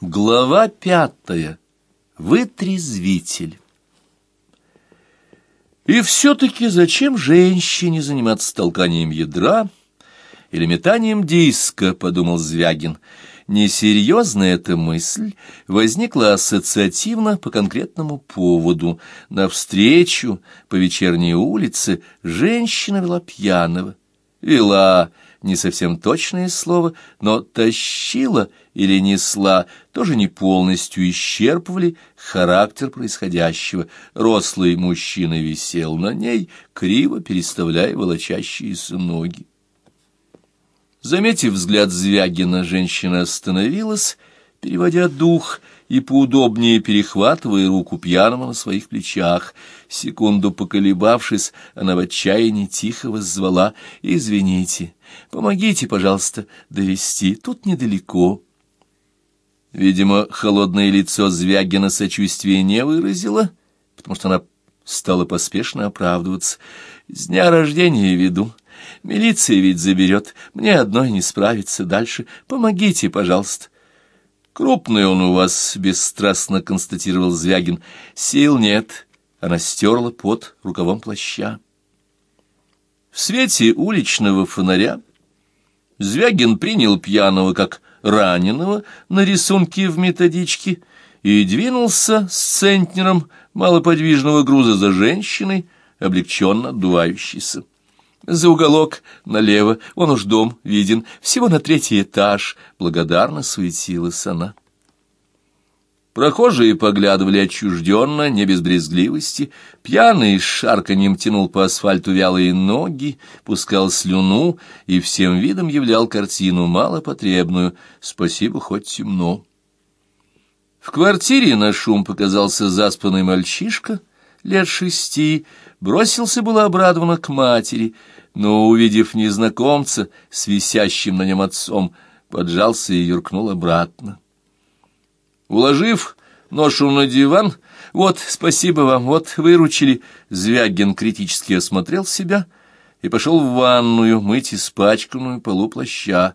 Глава пятая. Вытрезвитель. И все-таки зачем женщине заниматься толканием ядра или метанием диска, подумал Звягин. Несерьезная эта мысль возникла ассоциативно по конкретному поводу. Навстречу по вечерней улице женщина вела пьяного. Вела не совсем точное слово, но тащила или несла тоже не полностью исчерпывали характер происходящего. Рослый мужчина висел на ней, криво переставляя волочащиеся ноги. Заметив взгляд Звягина, женщина остановилась, переводя дух и поудобнее перехватывая руку пьяного на своих плечах. Секунду поколебавшись, она в отчаянии тихо воззвала «Извините, помогите, пожалуйста, довести, тут недалеко». Видимо, холодное лицо Звягина сочувствия не выразило, потому что она стала поспешно оправдываться. «С дня рождения веду». Милиция ведь заберет. Мне одной не справиться дальше. Помогите, пожалуйста. Крупный он у вас, бесстрастно констатировал Звягин. Сил нет. Она стерла под рукавом плаща. В свете уличного фонаря Звягин принял пьяного как раненого на рисунке в методичке и двинулся с центнером малоподвижного груза за женщиной, облегченно отдувающейся. За уголок налево, вон уж дом виден, всего на третий этаж, благодарно суетилась она. Прохожие поглядывали отчужденно, не без брезгливости. Пьяный с шарканьем тянул по асфальту вялые ноги, пускал слюну и всем видом являл картину малопотребную. Спасибо, хоть темно. В квартире на шум показался заспанный мальчишка лет шести, бросился было обрадованно к матери, но, увидев незнакомца с висящим на нем отцом, поджался и юркнул обратно. Уложив ношу на диван, «Вот, спасибо вам, вот, выручили», Звягин критически осмотрел себя и пошел в ванную мыть испачканную полуплаща.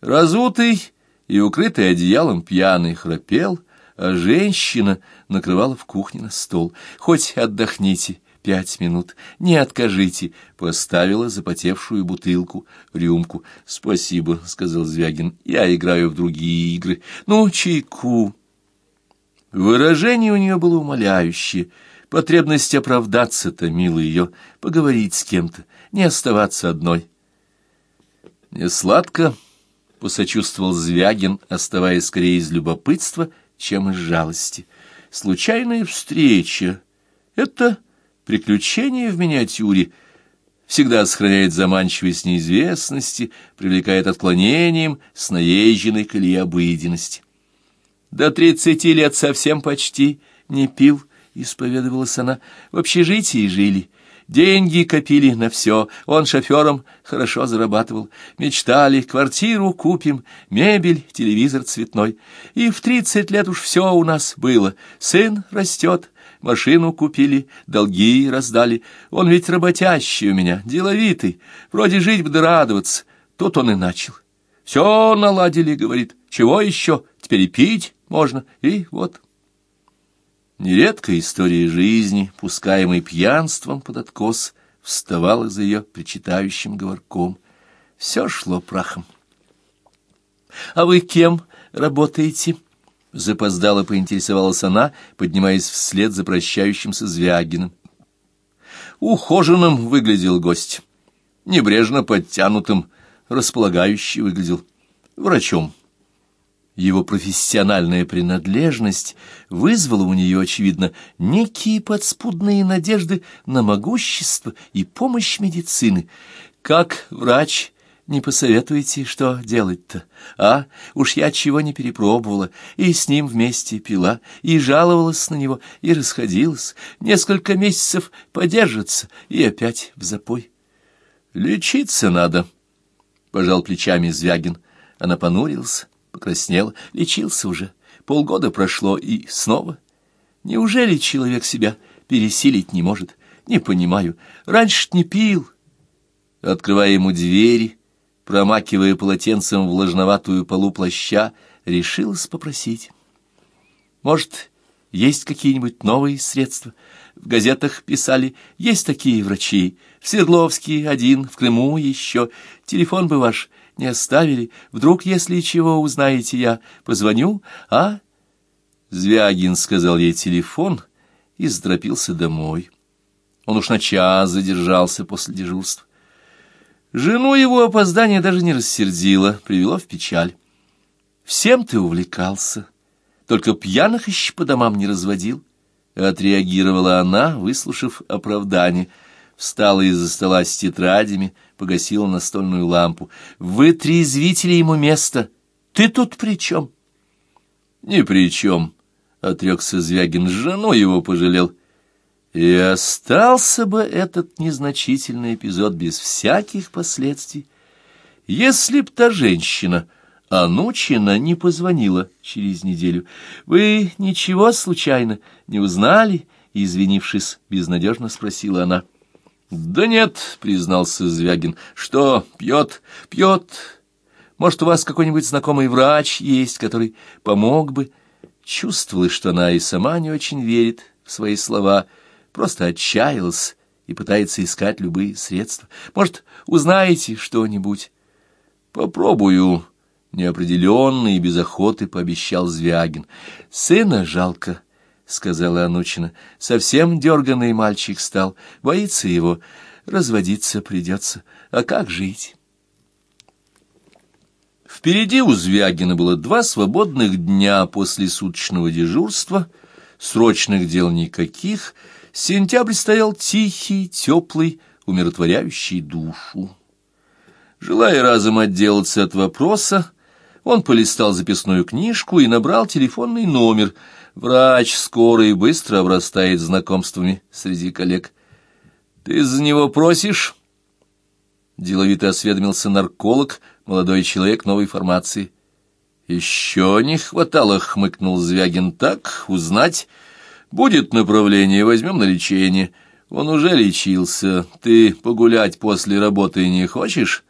Разутый и укрытый одеялом пьяный храпел, а женщина накрывала в кухне на стол. «Хоть отдохните», пять минут. Не откажите, — поставила запотевшую бутылку, рюмку. — Спасибо, — сказал Звягин, — я играю в другие игры. Ну, чайку. Выражение у нее было умоляющее. Потребность оправдаться-то, милый ее, поговорить с кем-то, не оставаться одной. — Не сладко, — посочувствовал Звягин, оставаясь скорее из любопытства, чем из жалости. Случайная встреча — это Приключение в миниатюре всегда сохраняет заманчивость неизвестности, привлекает отклонением с наезженной колеи обыденности. До тридцати лет совсем почти не пил, — исповедовалась она, — в общежитии жили. Деньги копили на все, он шофером хорошо зарабатывал. Мечтали, квартиру купим, мебель, телевизор цветной. И в тридцать лет уж все у нас было. Сын растет, машину купили, долги раздали. Он ведь работящий у меня, деловитый, вроде жить бы да радоваться. Тут он и начал. Все наладили, говорит. Чего еще? Теперь и пить можно. И вот... Нередко история жизни, пускаемой пьянством под откос, вставала за ее причитающим говорком. Все шло прахом. — А вы кем работаете? — Запоздало поинтересовалась она, поднимаясь вслед за прощающимся Звягиным. Ухоженным выглядел гость, небрежно подтянутым, располагающий выглядел врачом. Его профессиональная принадлежность вызвала у нее, очевидно, некие подспудные надежды на могущество и помощь медицины. Как врач не посоветуете, что делать-то? А, уж я чего не перепробовала, и с ним вместе пила, и жаловалась на него, и расходилась. Несколько месяцев подержится, и опять в запой. Лечиться надо, — пожал плечами Звягин. Она понурилась, покраснела, лечился уже. Полгода прошло, и снова. Неужели человек себя пересилить не может? Не понимаю. Раньше не пил. Открывая ему двери, промакивая полотенцем влажноватую полу плаща, решилась попросить. Может, есть какие-нибудь новые средства? В газетах писали, есть такие врачи. В Свердловске один, в Крыму еще. Телефон бы ваш не оставили. Вдруг, если чего узнаете, я позвоню, а? Звягин сказал ей телефон и заторопился домой. Он уж на час задержался после дежурства. Жену его опоздание даже не рассердило, привело в печаль. «Всем ты увлекался, только пьяных еще по домам не разводил». Отреагировала она, выслушав оправдание. Встала из-за стола с тетрадями, погасила настольную лампу. «Вы трезвители ему место. Ты тут при чем?» «Ни при чем», — отрекся Звягин. «Жену его пожалел». И остался бы этот незначительный эпизод без всяких последствий, если б та женщина, Анучина, не позвонила через неделю. «Вы ничего случайно не узнали?» Извинившись, безнадежно спросила она. «Да нет», — признался Звягин. «Что, пьет? Пьет. Может, у вас какой-нибудь знакомый врач есть, который помог бы?» Чувствовалось, что она и сама не очень верит в свои слова — просто отчаялась и пытается искать любые средства. Может, узнаете что-нибудь? Попробую, неопределенно и без охоты пообещал Звягин. Сына жалко, сказала Анучина. Совсем дерганный мальчик стал, боится его, разводиться придется. А как жить? Впереди у Звягина было два свободных дня после суточного дежурства, срочных дел никаких — Сентябрь стоял тихий, теплый, умиротворяющий душу. Желая разом отделаться от вопроса, он полистал записную книжку и набрал телефонный номер. Врач скоро быстро обрастает знакомствами среди коллег. «Ты за него просишь?» Деловито осведомился нарколог, молодой человек новой формации. «Еще не хватало», — хмыкнул Звягин, — «так, узнать...» Будет направление, возьмем на лечение. Он уже лечился. Ты погулять после работы не хочешь?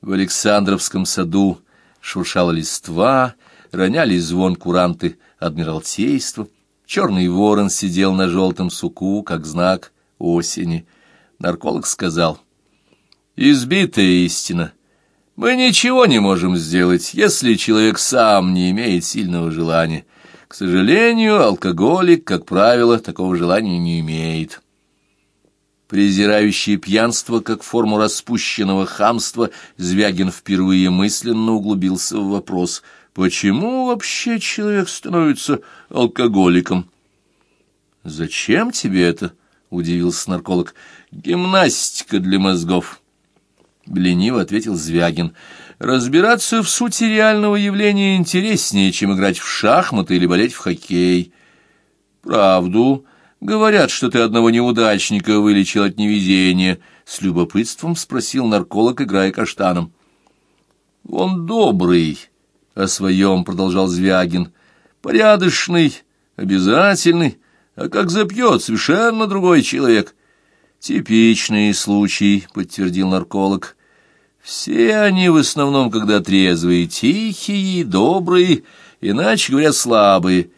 В Александровском саду шуршала листва, роняли звон куранты адмиралтейства. Черный ворон сидел на желтом суку, как знак осени. Нарколог сказал, «Избитая истина. Мы ничего не можем сделать, если человек сам не имеет сильного желания». К сожалению, алкоголик, как правило, такого желания не имеет. Презирающий пьянство как форму распущенного хамства, Звягин впервые мысленно углубился в вопрос, почему вообще человек становится алкоголиком? «Зачем тебе это?» — удивился нарколог. «Гимнастика для мозгов». Лениво ответил Звягин. Разбираться в сути реального явления интереснее, чем играть в шахматы или болеть в хоккей. Правду. Говорят, что ты одного неудачника вылечил от невезения. С любопытством спросил нарколог, играя каштаном. Он добрый, о своем продолжал Звягин. Порядочный, обязательный, а как запьет, совершенно другой человек. Типичный случай, подтвердил нарколог. Все они в основном, когда трезвые, тихие, добрые, иначе говоря, слабые.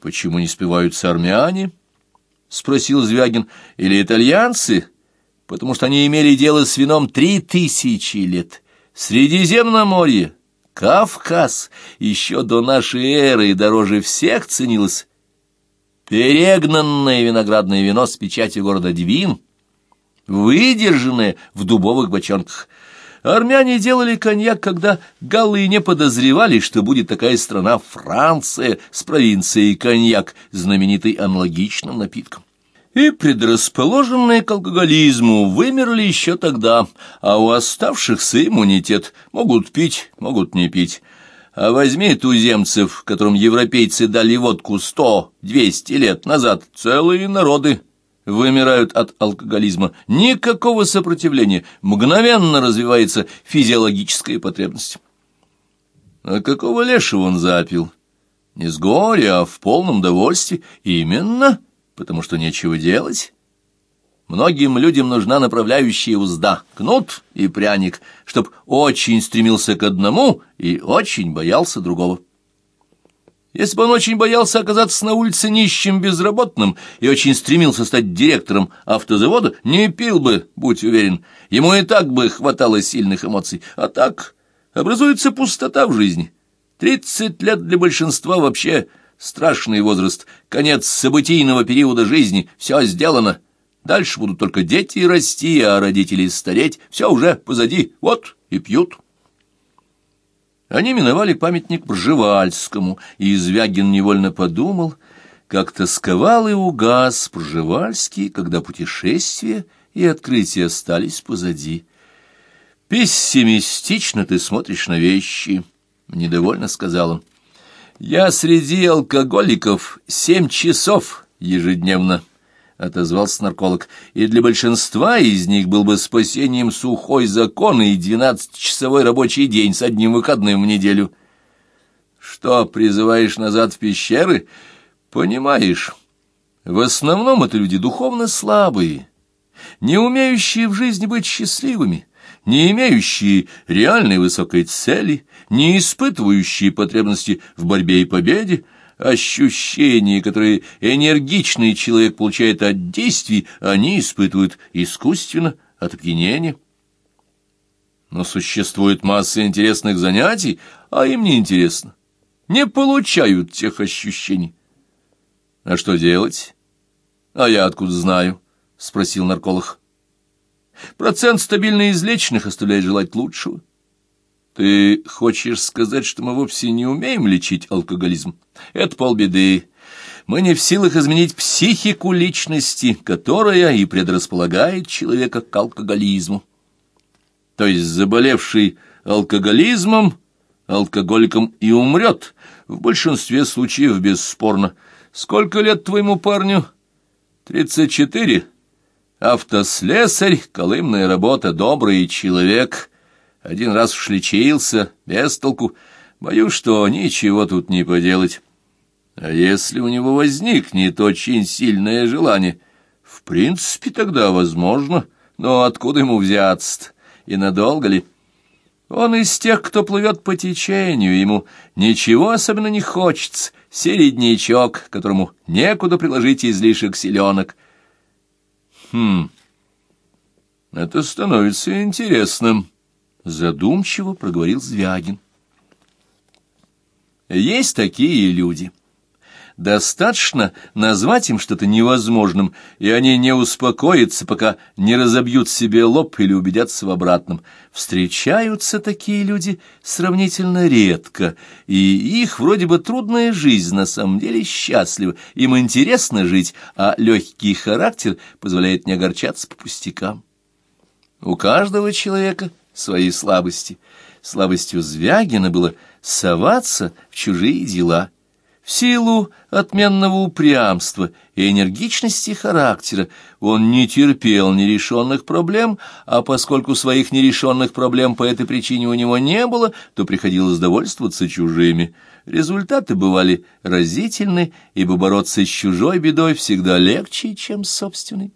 Почему не спиваются армяне? — спросил Звягин. — Или итальянцы? Потому что они имели дело с вином три тысячи лет. Средиземноморье, Кавказ, еще до нашей эры дороже всех ценилось. Перегнанное виноградное вино с печатью города Двин, выдержанное в дубовых бочонках — Армяне делали коньяк, когда галлы не подозревали, что будет такая страна Франция с провинцией коньяк, знаменитый аналогичным напитком. И предрасположенные к алкоголизму вымерли еще тогда, а у оставшихся иммунитет могут пить, могут не пить. А возьми туземцев, которым европейцы дали водку сто-двести лет назад, целые народы вымирают от алкоголизма. Никакого сопротивления, мгновенно развивается физиологическая потребность. А какого лешего он запил? Не с горя, а в полном довольстве. Именно, потому что нечего делать. Многим людям нужна направляющая узда, кнут и пряник, чтоб очень стремился к одному и очень боялся другого. Если бы он очень боялся оказаться на улице нищим безработным и очень стремился стать директором автозавода, не пил бы, будь уверен. Ему и так бы хватало сильных эмоций. А так образуется пустота в жизни. Тридцать лет для большинства вообще страшный возраст, конец событийного периода жизни, все сделано. Дальше будут только дети расти, а родители стареть, все уже позади, вот и пьют. Они миновали памятник Пржевальскому, и Звягин невольно подумал, как тосковал и угас Пржевальский, когда путешествия и открытия остались позади. «Пессимистично ты смотришь на вещи», — недовольно сказал он. «Я среди алкоголиков семь часов ежедневно». — отозвался нарколог, — и для большинства из них был бы спасением сухой закон и двенадцатичасовой рабочий день с одним выходным в неделю. Что, призываешь назад в пещеры? Понимаешь, в основном это люди духовно слабые, не умеющие в жизни быть счастливыми, не имеющие реальной высокой цели, не испытывающие потребности в борьбе и победе, ощущения, которые энергичный человек получает от действий, они испытывают искусственно, от опьянения. Но существует масса интересных занятий, а им не интересно. Не получают тех ощущений. А что делать? А я откуда знаю? — спросил нарколог. Процент стабильно излеченных оставляет желать лучшего. Ты хочешь сказать, что мы вовсе не умеем лечить алкоголизм? Это полбеды. Мы не в силах изменить психику личности, которая и предрасполагает человека к алкоголизму. То есть заболевший алкоголизмом, алкоголиком и умрет, в большинстве случаев бесспорно. Сколько лет твоему парню? Тридцать четыре. Автослесарь, колымная работа, добрый человек — один раз уж лечился, без толку. Боюсь, что ничего тут не поделать. А если у него возникнет очень сильное желание? В принципе, тогда возможно. Но откуда ему взяться -то? И надолго ли? Он из тех, кто плывет по течению, ему ничего особенно не хочется. Середнячок, которому некуда приложить излишек селенок. Хм, это становится интересным задумчиво проговорил Звягин. Есть такие люди. Достаточно назвать им что-то невозможным, и они не успокоятся, пока не разобьют себе лоб или убедятся в обратном. Встречаются такие люди сравнительно редко, и их вроде бы трудная жизнь на самом деле счастлива. Им интересно жить, а легкий характер позволяет не огорчаться по пустякам. У каждого человека свои слабости. Слабостью Звягина было соваться в чужие дела. В силу отменного упрямства и энергичности характера он не терпел нерешенных проблем, а поскольку своих нерешенных проблем по этой причине у него не было, то приходилось довольствоваться чужими. Результаты бывали разительны, ибо бороться с чужой бедой всегда легче, чем с собственной.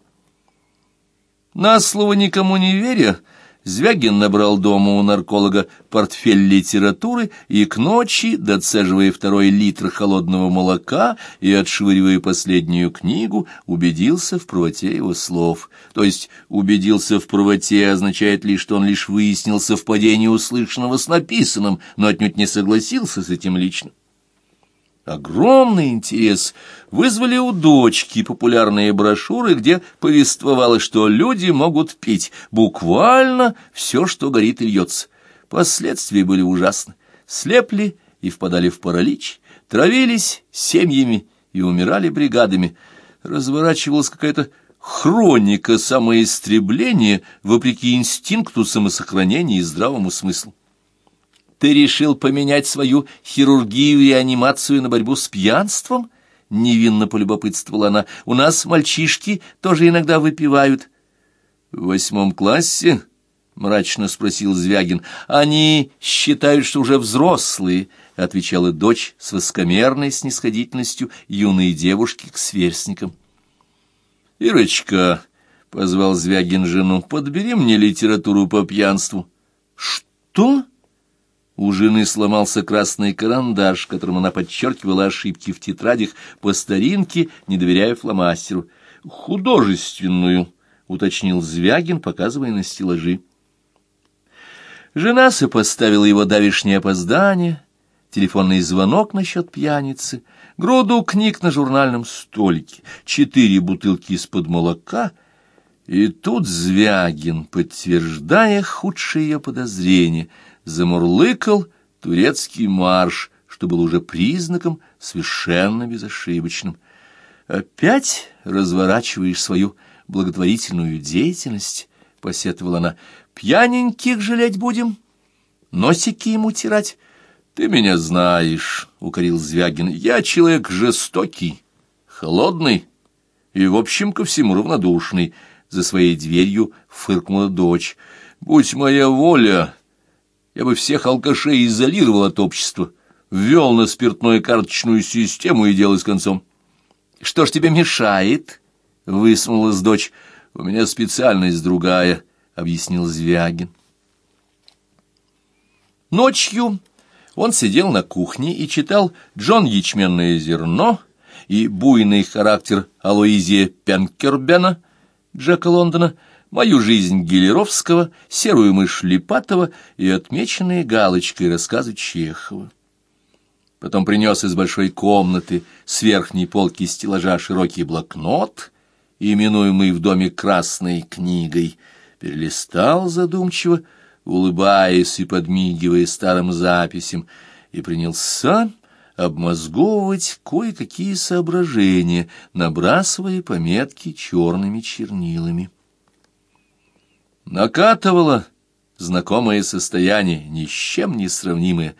На слово никому не веря, Звягин набрал дома у нарколога портфель литературы и к ночи, доцеживая второй литр холодного молока и отшвыривая последнюю книгу, убедился в правоте его слов. То есть убедился в правоте означает лишь, что он лишь выяснил совпадение услышанного с написанным, но отнюдь не согласился с этим лично. Огромный интерес вызвали у дочки популярные брошюры, где повествовалось, что люди могут пить буквально все, что горит и льется. Последствия были ужасны. Слепли и впадали в паралич, травились семьями и умирали бригадами. Разворачивалась какая-то хроника самоистребления вопреки инстинкту самосохранения и здравому смыслу ты решил поменять свою хирургию и анимацию на борьбу с пьянством?» — невинно полюбопытствовала она. «У нас мальчишки тоже иногда выпивают». «В восьмом классе?» — мрачно спросил Звягин. «Они считают, что уже взрослые», — отвечала дочь с воскомерной снисходительностью юной девушки к сверстникам. «Ирочка, — позвал Звягин жену, — подбери мне литературу по пьянству. — Что? У жены сломался красный карандаш, которым она подчеркивала ошибки в тетрадях по старинке, не доверяя фломастеру. — Художественную, — уточнил Звягин, показывая на стеллажи. Жена сопоставила его давишнее опоздание, телефонный звонок насчет пьяницы, груду книг на журнальном столике, четыре бутылки из-под молока — и тут Звягин, подтверждая худшие ее подозрения, замурлыкал турецкий марш, что был уже признаком совершенно безошибочным. «Опять разворачиваешь свою благотворительную деятельность?» — посетовала она. «Пьяненьких жалеть будем? Носики ему тирать?» «Ты меня знаешь», — укорил Звягин. «Я человек жестокий, холодный и, в общем, ко всему равнодушный» за своей дверью фыркнула дочь. «Будь моя воля, я бы всех алкашей изолировал от общества, ввел на спиртную карточную систему и дело с концом». «Что ж тебе мешает?» — высунулась дочь. «У меня специальность другая», — объяснил Звягин. Ночью он сидел на кухне и читал «Джон Ячменное зерно» и «Буйный характер Алоизия Пенкербена», Джека Лондона, мою жизнь Гелеровского, серую мышь Липатова и отмеченные галочкой рассказы Чехова. Потом принес из большой комнаты с верхней полки стеллажа широкий блокнот, именуемый в доме красной книгой, перелистал задумчиво, улыбаясь и подмигивая старым записям, и принялся обмозговывать кое-какие соображения, набрасывая пометки черными чернилами. Накатывало знакомое состояние, ни с чем не сравнимое.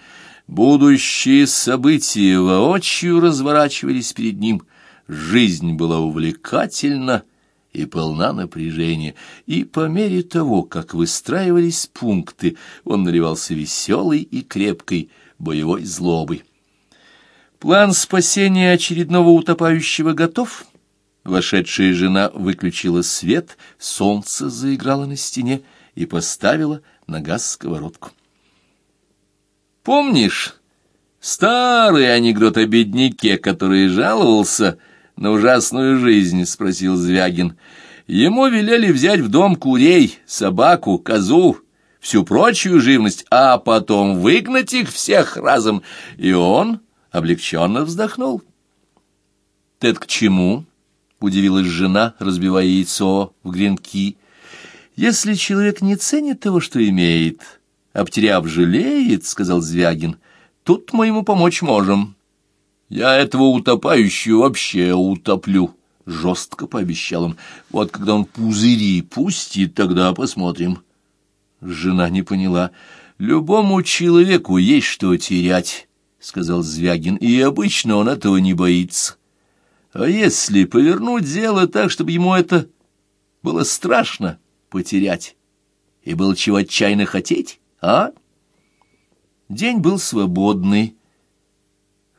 Будущие события воочию разворачивались перед ним. Жизнь была увлекательна и полна напряжения, и по мере того, как выстраивались пункты, он наливался веселой и крепкой боевой злобой. План спасения очередного утопающего готов. Вошедшая жена выключила свет, солнце заиграло на стене и поставила на газ сковородку. «Помнишь старый анекдот о бедняке, который жаловался на ужасную жизнь?» — спросил Звягин. «Ему велели взять в дом курей, собаку, козу, всю прочую живность, а потом выгнать их всех разом, и он...» облегченно вздохнул. — Ты к чему? — удивилась жена, разбивая яйцо в гренки. — Если человек не ценит того, что имеет, потеряв жалеет, — сказал Звягин, — тут мы ему помочь можем. — Я этого утопающего вообще утоплю, — жестко пообещал он. — Вот когда он пузыри пустит, тогда посмотрим. Жена не поняла. Любому человеку есть что терять. — сказал Звягин, — и обычно он этого не боится. А если повернуть дело так, чтобы ему это было страшно потерять, и было чего отчаянно хотеть, а? День был свободный.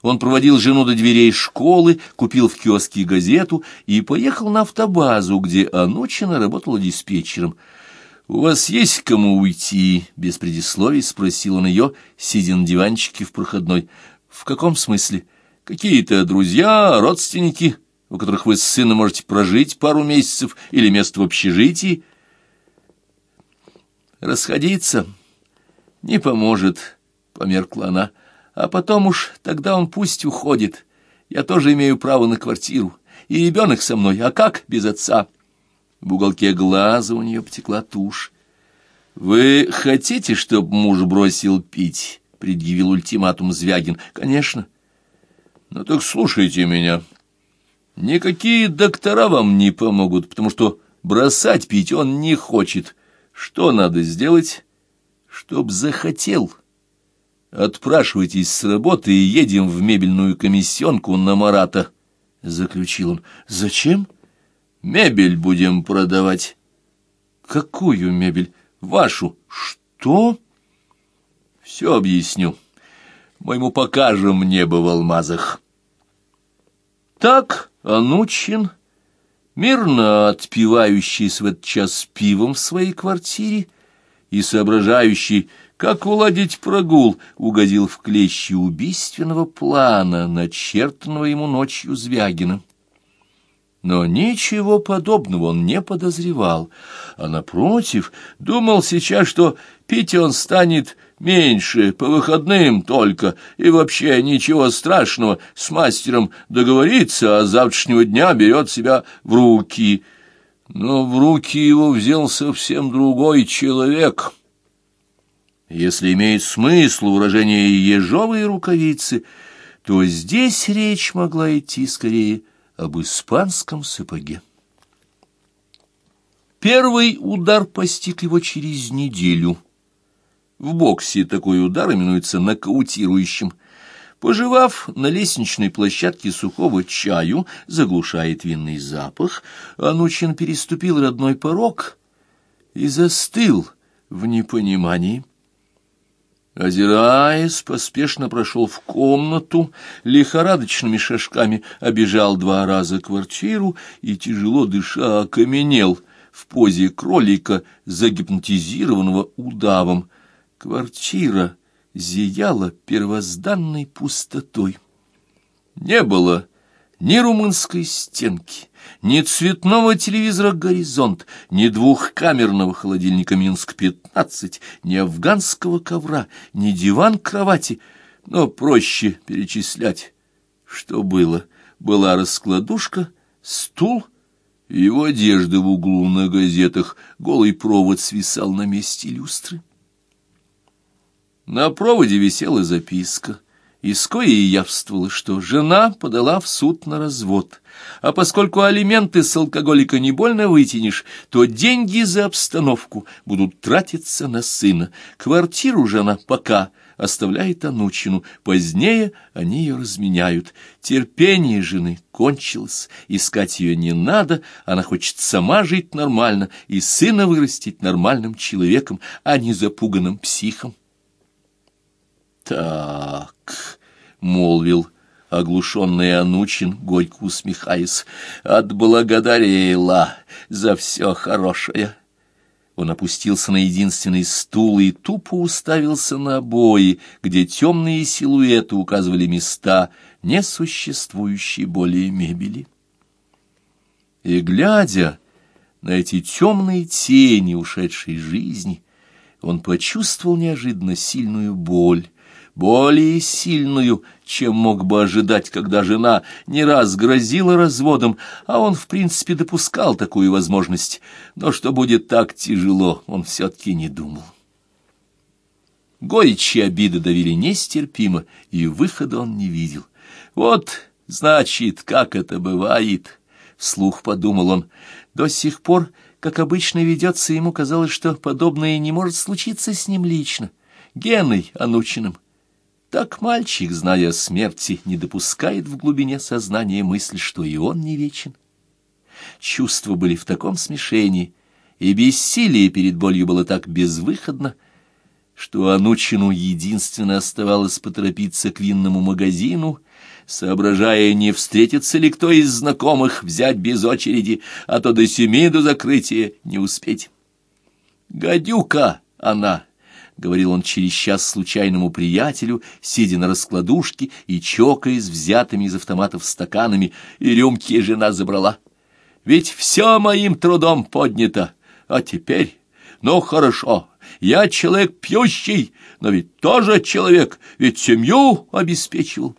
Он проводил жену до дверей школы, купил в киоске газету и поехал на автобазу, где Анучина работала диспетчером — «У вас есть кому уйти?» — без предисловий спросил он ее, сидя на диванчике в проходной. «В каком смысле? Какие-то друзья, родственники, у которых вы с сыном можете прожить пару месяцев или место в общежитии?» «Расходиться не поможет», — померкла она. «А потом уж тогда он пусть уходит. Я тоже имею право на квартиру. И ребенок со мной, а как без отца?» В уголке глаза у нее потекла тушь. «Вы хотите, чтобы муж бросил пить?» — предъявил ультиматум Звягин. «Конечно». «Ну так слушайте меня. Никакие доктора вам не помогут, потому что бросать пить он не хочет. Что надо сделать? Чтоб захотел. Отпрашивайтесь с работы и едем в мебельную комиссионку на Марата», — заключил он. «Зачем?» Мебель будем продавать. Какую мебель? Вашу. Что? Все объясню. Мы ему покажем небо в алмазах. Так Анучин Мирно отпивающийся в этот час пивом в своей квартире и соображающий, как уладить прогул, угодил в клещи убийственного плана, начертанного ему ночью Звягиным. Но ничего подобного он не подозревал, а, напротив, думал сейчас, что пить он станет меньше, по выходным только, и вообще ничего страшного, с мастером договориться, а завтрашнего дня берет себя в руки. Но в руки его взял совсем другой человек. Если имеет смысл выражение «ежовые рукавицы», то здесь речь могла идти скорее об испанском сапоге. Первый удар постиг его через неделю. В боксе такой удар именуется нокаутирующим. Пожевав на лестничной площадке сухого чаю, заглушает винный запах, Анучин переступил родной порог и застыл в непонимании. Озираясь, поспешно прошел в комнату, лихорадочными шажками обежал два раза квартиру и, тяжело дыша, окаменел в позе кролика, загипнотизированного удавом. Квартира зияла первозданной пустотой. Не было ни румынской стенки, ни цветного телевизора «Горизонт», ни двухкамерного холодильника «Минск-15», ни афганского ковра, ни диван-кровати, но проще перечислять, что было. Была раскладушка, стул, его одежда в углу на газетах, голый провод свисал на месте люстры. На проводе висела записка — из коей явствовало, что жена подала в суд на развод, а поскольку алименты с алкоголика не больно вытянешь, то деньги за обстановку будут тратиться на сына. Квартиру же она пока оставляет Анучину, позднее они ее разменяют. Терпение жены кончилось, искать ее не надо, она хочет сама жить нормально и сына вырастить нормальным человеком, а не запуганным психом. «Так», — молвил оглушенный Анучин, горько усмехаясь, — «отблагодарила за все хорошее». Он опустился на единственный стул и тупо уставился на обои, где темные силуэты указывали места несуществующей более мебели. И, глядя на эти темные тени ушедшей жизни, он почувствовал неожиданно сильную боль, более сильную, чем мог бы ожидать, когда жена не раз грозила разводом, а он, в принципе, допускал такую возможность. Но что будет так тяжело, он все-таки не думал. Горечь и обиды давили нестерпимо, и выхода он не видел. Вот, значит, как это бывает, — вслух подумал он. До сих пор, как обычно ведется, ему казалось, что подобное не может случиться с ним лично, Геной Анучиным. Так мальчик, зная смерти, не допускает в глубине сознания мысль, что и он не вечен. Чувства были в таком смешении, и бессилие перед болью было так безвыходно, что Анучину единственно оставалось поторопиться к винному магазину, соображая, не встретится ли кто из знакомых взять без очереди, а то до семи до закрытия не успеть. «Гадюка она!» — говорил он через час случайному приятелю, сидя на раскладушке и чокаясь взятыми из автоматов стаканами, и рюмки жена забрала. «Ведь все моим трудом поднято, а теперь, ну хорошо, я человек пьющий, но ведь тоже человек, ведь семью обеспечивал».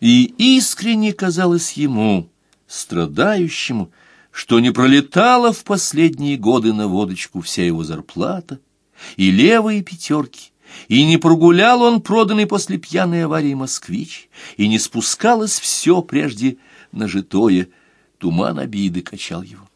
И искренне казалось ему, страдающему, что не пролетала в последние годы на водочку вся его зарплата, и левые пятерки, и не прогулял он проданный после пьяной аварии москвич, и не спускалось все прежде нажитое, туман обиды качал его.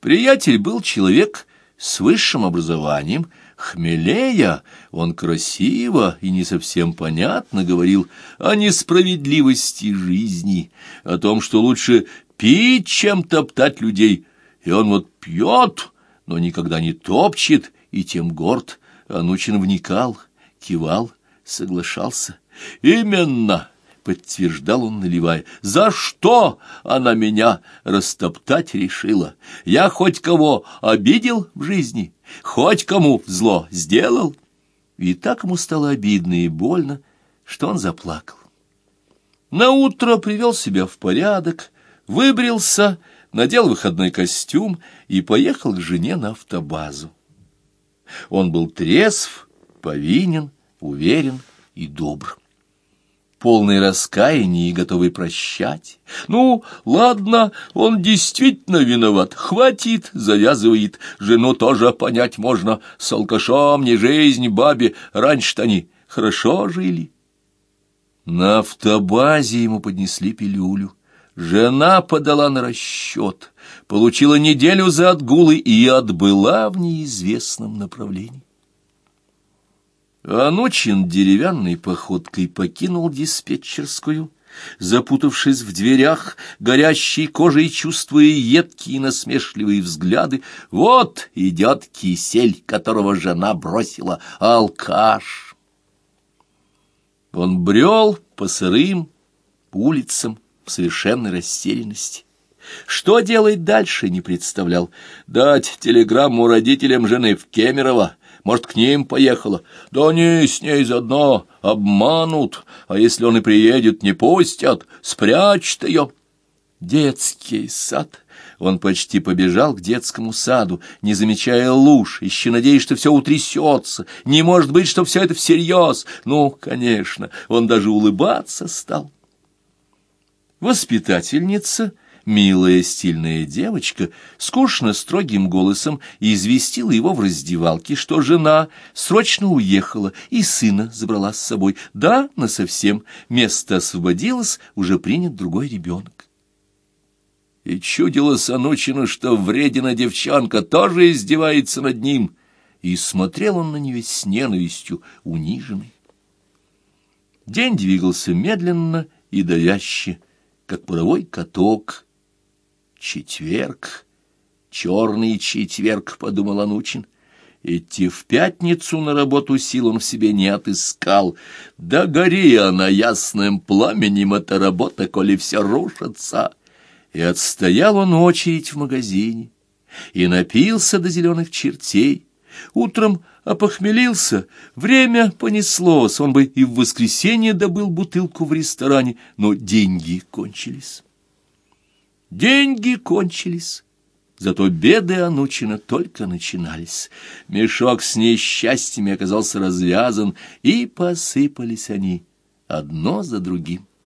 Приятель был человек с высшим образованием, хмелея, он красиво и не совсем понятно говорил о несправедливости жизни, о том, что лучше пить, чем топтать людей, и он вот пьет, но никогда не топчет и тем горд. Анучин вникал, кивал, соглашался. «Именно! — подтверждал он, наливая. «За что она меня растоптать решила? Я хоть кого обидел в жизни, хоть кому зло сделал?» И так ему стало обидно и больно, что он заплакал. Наутро привел себя в порядок, выбрился, надел выходной костюм и поехал к жене на автобазу. Он был трезв, повинен, уверен и добр. Полный раскаяния и готовый прощать. Ну, ладно, он действительно виноват. Хватит, завязывает. Жену тоже понять можно. С алкашом не жизнь бабе. Раньше-то они хорошо жили. На автобазе ему поднесли пилюлю. Жена подала на расчет, получила неделю за отгулы и отбыла в неизвестном направлении. Анучин деревянной походкой покинул диспетчерскую, запутавшись в дверях, горящей кожей чувствуя едкие насмешливые взгляды. Вот идет кисель, которого жена бросила, алкаш. Он брел по сырым улицам в совершенной растерянности. Что делать дальше, не представлял. Дать телеграмму родителям жены в Кемерово, может, к ним поехала? Да они с ней заодно обманут, а если он и приедет, не пустят, спрячут ее. Детский сад. Он почти побежал к детскому саду, не замечая луж, еще надеясь, что все утрясется. Не может быть, что все это всерьез. Ну, конечно, он даже улыбаться стал. Воспитательница Милая стильная девочка скучно строгим голосом известила его в раздевалке, что жена срочно уехала и сына забрала с собой. Да, насовсем, место освободилось, уже принят другой ребенок. И чудило Санучину, что вредина девчонка тоже издевается над ним, и смотрел он на нее с ненавистью, униженный. День двигался медленно и давяще, как паровой каток, Четверг, черный четверг, — подумал Анучин. Идти в пятницу на работу сил он в себе не отыскал. Да гори она ясным пламенем, эта работа, коли все рушится. И отстоял он очередь в магазине, и напился до зеленых чертей. Утром опохмелился, время понеслось, он бы и в воскресенье добыл бутылку в ресторане, но деньги кончились. Деньги кончились. Зато беды Анучина только начинались. Мешок с несчастьями оказался развязан, и посыпались они одно за другим.